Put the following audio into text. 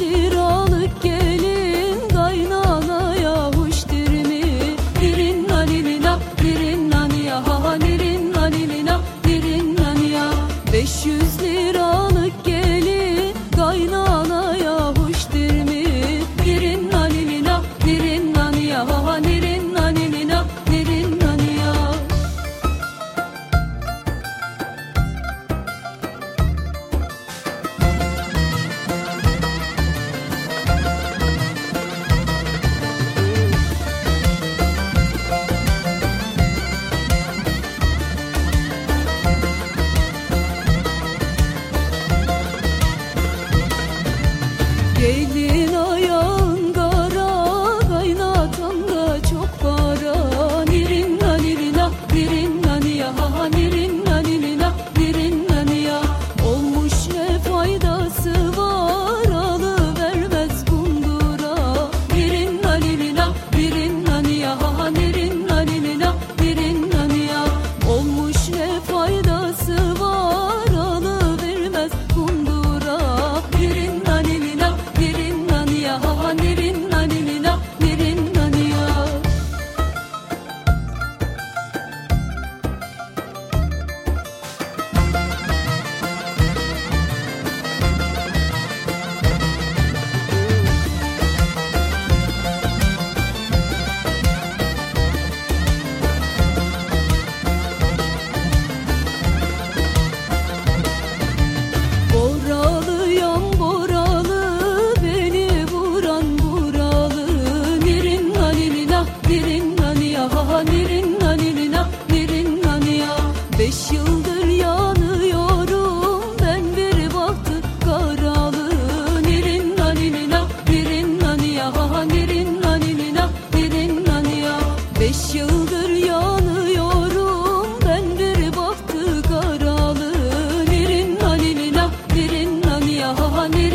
liralık gel bahane